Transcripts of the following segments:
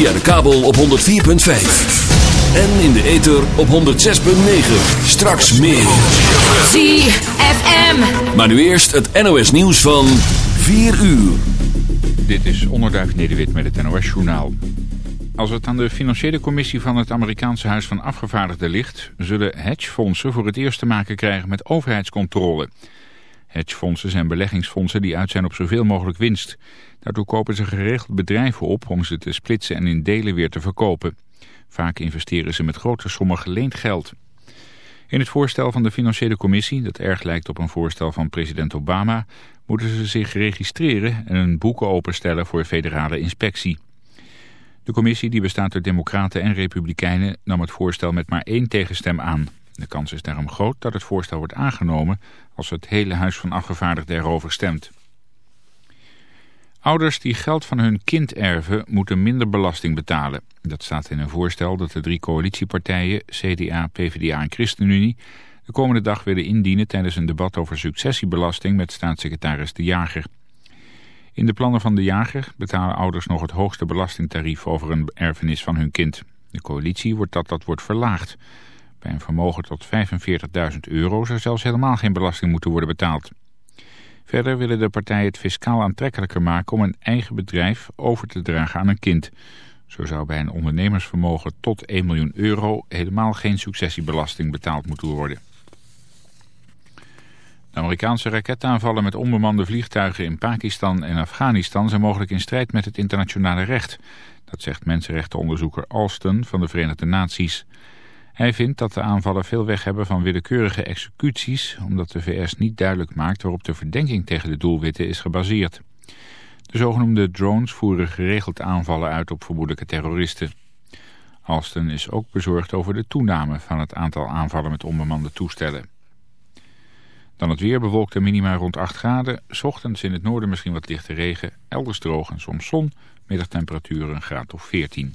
Via de kabel op 104.5. En in de ether op 106.9. Straks meer. ZFM. Maar nu eerst het NOS nieuws van 4 uur. Dit is Onderduif Nederwit met het NOS Journaal. Als het aan de financiële commissie van het Amerikaanse Huis van Afgevaardigden ligt... zullen hedgefondsen voor het eerst te maken krijgen met overheidscontrole. Hedgefondsen zijn beleggingsfondsen die uit zijn op zoveel mogelijk winst. Daardoor kopen ze geregeld bedrijven op om ze te splitsen en in delen weer te verkopen. Vaak investeren ze met grote sommen geleend geld. In het voorstel van de Financiële Commissie, dat erg lijkt op een voorstel van president Obama, moeten ze zich registreren en hun boeken openstellen voor federale inspectie. De commissie, die bestaat uit democraten en republikeinen, nam het voorstel met maar één tegenstem aan. De kans is daarom groot dat het voorstel wordt aangenomen als het hele Huis van Afgevaardigden erover stemt. Ouders die geld van hun kind erven moeten minder belasting betalen. Dat staat in een voorstel dat de drie coalitiepartijen, CDA, PvdA en ChristenUnie, de komende dag willen indienen tijdens een debat over successiebelasting met staatssecretaris De Jager. In de plannen van De Jager betalen ouders nog het hoogste belastingtarief over een erfenis van hun kind. De coalitie wordt dat dat wordt verlaagd. Bij een vermogen tot 45.000 euro zou zelfs helemaal geen belasting moeten worden betaald. Verder willen de partijen het fiscaal aantrekkelijker maken om een eigen bedrijf over te dragen aan een kind. Zo zou bij een ondernemersvermogen tot 1 miljoen euro helemaal geen successiebelasting betaald moeten worden. De Amerikaanse raketaanvallen met onbemande vliegtuigen in Pakistan en Afghanistan zijn mogelijk in strijd met het internationale recht. Dat zegt mensenrechtenonderzoeker Alston van de Verenigde Naties. Hij vindt dat de aanvallen veel weg hebben van willekeurige executies... omdat de VS niet duidelijk maakt waarop de verdenking tegen de doelwitten is gebaseerd. De zogenoemde drones voeren geregeld aanvallen uit op vermoedelijke terroristen. Alston is ook bezorgd over de toename van het aantal aanvallen met onbemande toestellen. Dan het weer bewolkte minima rond 8 graden. Ochtends in het noorden misschien wat lichte regen. Elders droog en soms zon. Middagtemperatuur een graad of 14.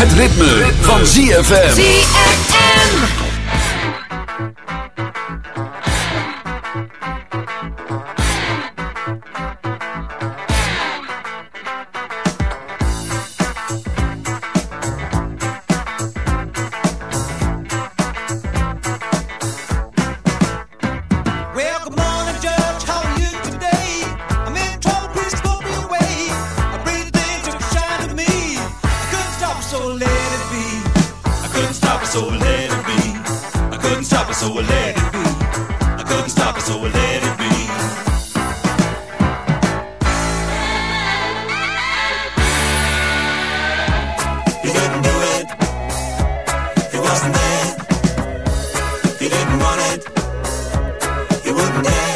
Het ritme, van ZFM. Yeah.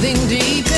Breathing deep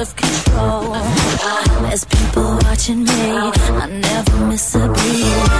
of control. There's people watching me. I never miss a beat.